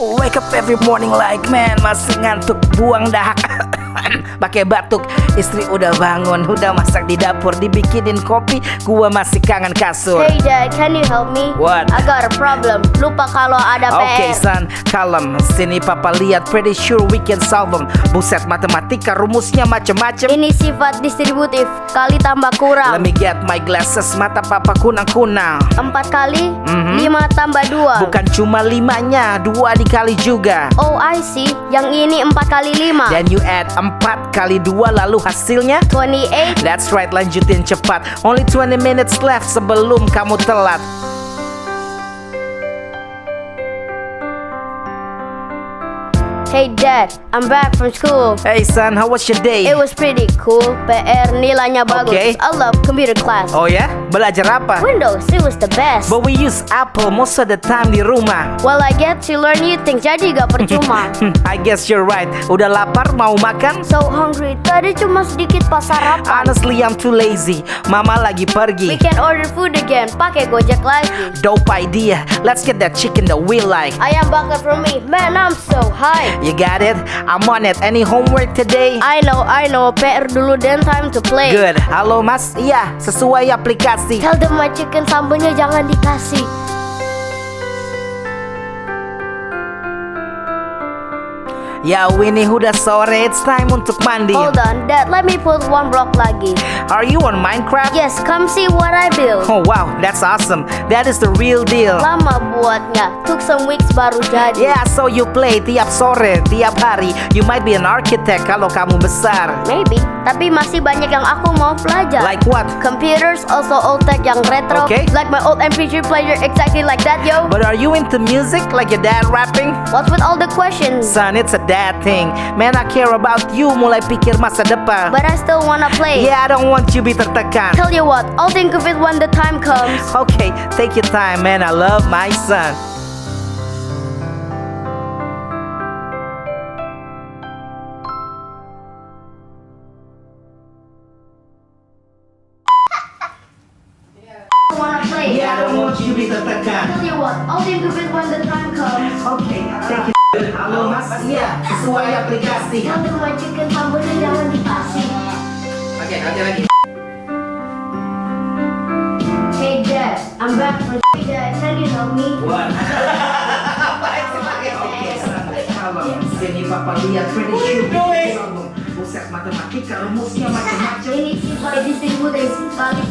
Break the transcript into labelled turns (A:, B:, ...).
A: wake up every morning like man masih ngantuk buang dahak pakai batuk istri udah bangun udah masak di dapur dibikinin kopi gua masih kangen kasur
B: Hey dad, can you help me?
A: What?
B: I got a problem. Lupa kalau ada
A: Oke
B: PR.
A: son, kalem Sini papa lihat pretty sure we can solve 'em. Buset matematika rumusnya macem-macem
B: Ini sifat distributif, kali tambah kurang.
A: Let me get my glasses Mata papa kunang-kunang
B: Empat kali,
A: Mhm.
B: lima tambah dua.
A: Bukan cuma limanya Dua dikali juga
B: Oh I see, yang ini empat kali lima.
A: Dan you add 4 kali 2 lalu hasilnya?
B: 28
A: That's right lanjutin cepat. Only 20 minutes left sebelum kamu telat
B: Hey dad, I'm back from school.
A: Hey son, how was your day?
B: It was pretty cool. PR nilainya bagus.
A: Okay.
B: I love computer class.
A: Oh ya? Belajar apa?
B: Windows, it was the best.
A: But we use Apple most of the time di rumah
B: Well, I get to learn new things, jadi gak percuma.
A: I guess you're right Udah lapar mau makan?
B: so hungry, tadi cuma sedikit pas sarapan.
A: Honestly I'm too lazy Mama lagi
B: We
A: pergi
B: can order food again, pakai gojek lagi.
A: Dope idea Let's get that chicken that we like
B: Ayam bakar from me, man, I'm so high.
A: You got it? I'm on it Any homework today?
B: I know, I know, PR dulu then time to play.
A: Good Halo mas? Iya Sesuai aplikasi
B: Tell them my chicken sambelnya jangan dikasih.
A: Ya Winnie udah sore It's time untuk mandi
B: Hold on, dad, let me put one block lagi.
A: Are you on Minecraft?
B: Yes, come see what I built.
A: Oh wow That's awesome That is the real deal
B: Lama buatnya, took some weeks baru jadi.
A: Yeah, so you play tiap sore, tiap hari. You might be an architect kalau kamu besar.
B: Maybe, tapi masih banyak yang aku mau belajar.
A: Like what?
B: Computers, also old tech yang retro.
A: Okay.
B: Like my old MP3 player, exactly like that, yo.
A: But are you into music like your dad rapping?
B: What's with all the questions?
A: Son, it's a dad thing. Man, I care about you mulai pikir masa depan.
B: But I still wanna play.
A: Yeah, I don't want you be tertekan.
B: Tell you what, I'll think of it when the time comes.
A: Okay, take your time, man. I love my son.
B: I wanna play.
A: Yeah, I don't want you be sesuai aplikasi.
B: My chicken sambelnya jangan dikasih.
A: Oke, nanti lagi.
B: Hey dad, I'm back from Hey dad, can you help me?
A: One. Oke, santai kalau sini papa lihat pretty sure. Buset matematika rumusnya macam-macam.
B: Ini sifat distributif, kali